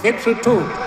is your victory too.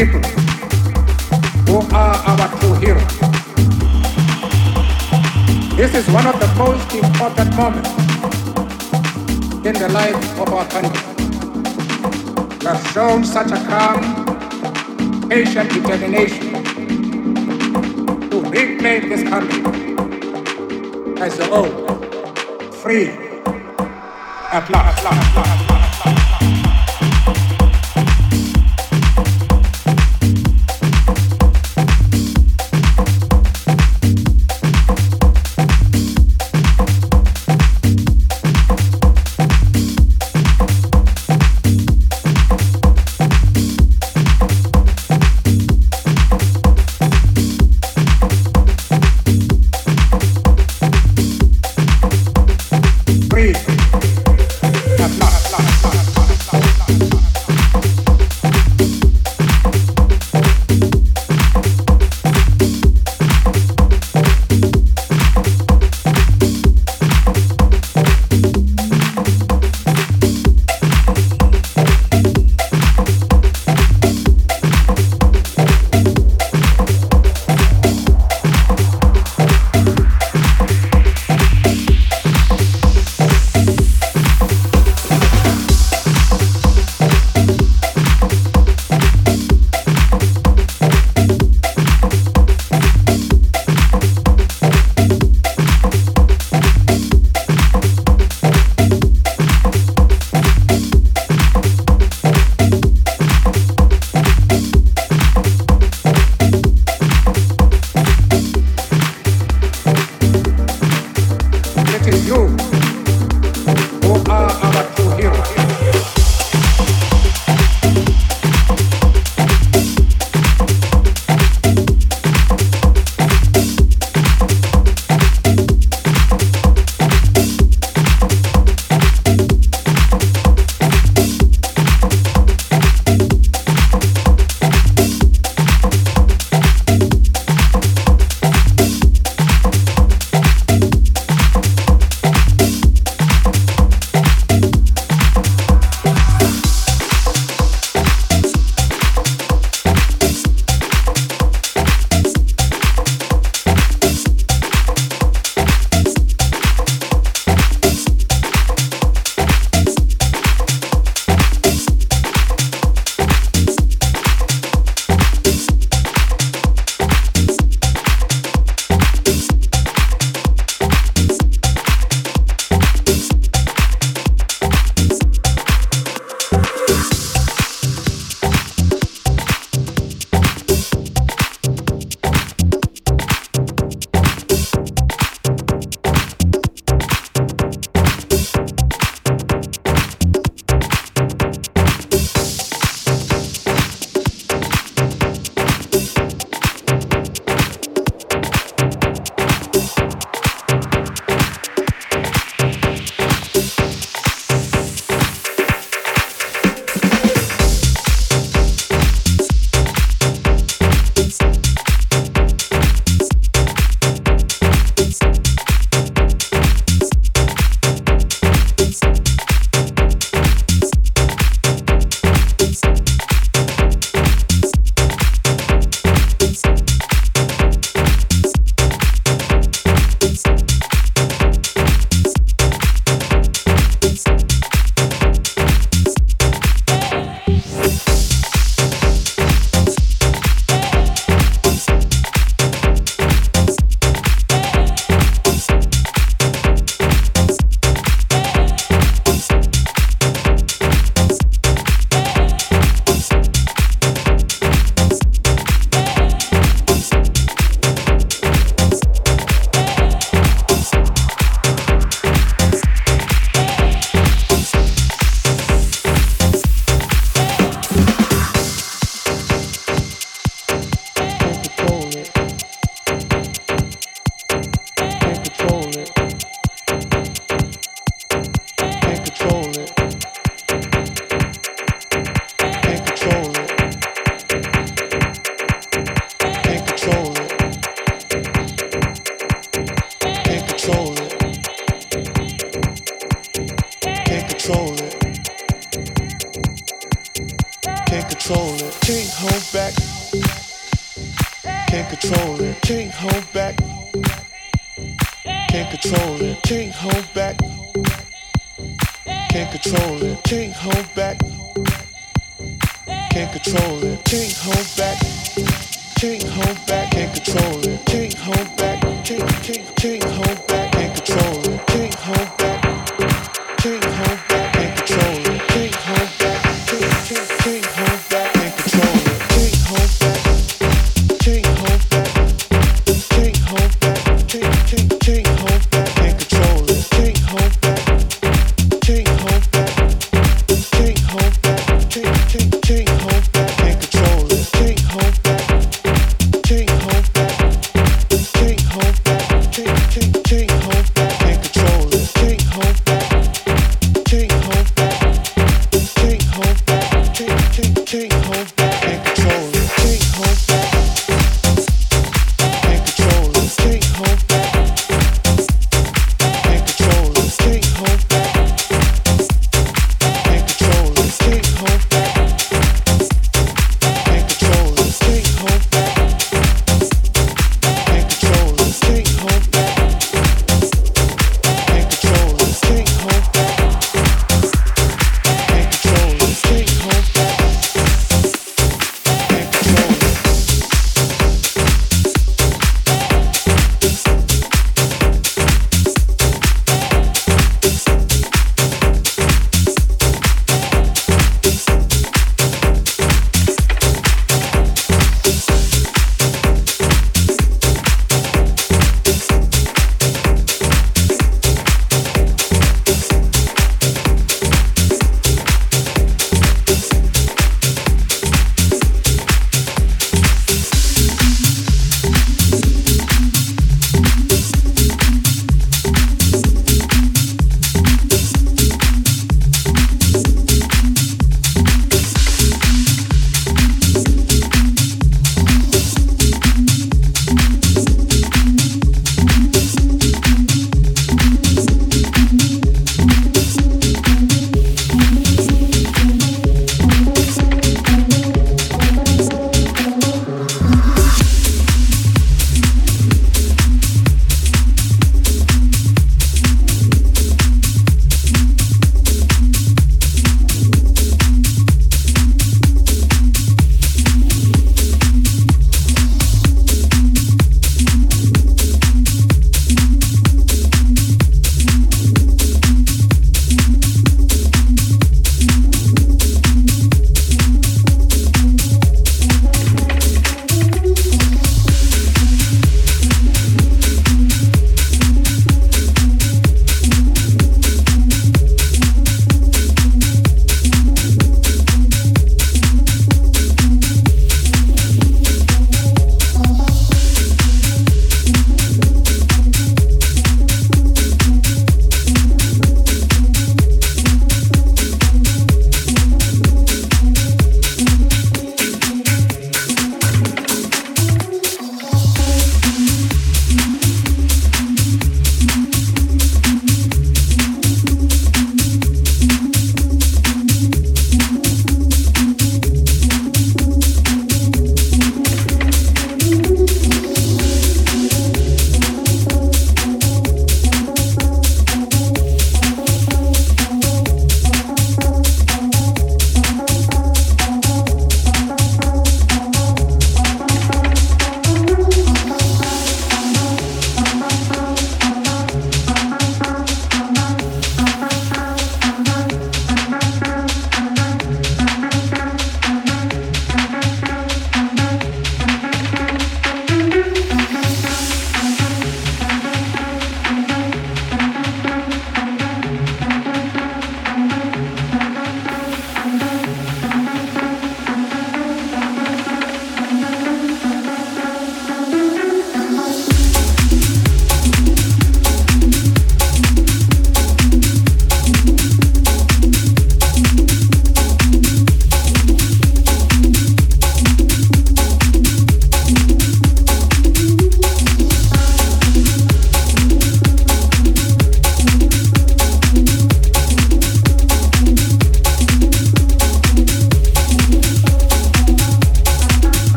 people who are our true heroes. This is one of the most important moments in the life of our country. You have shown such a calm, patient determination to remake this country as the old, free, at last. At last, at last.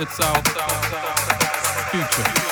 It's our future.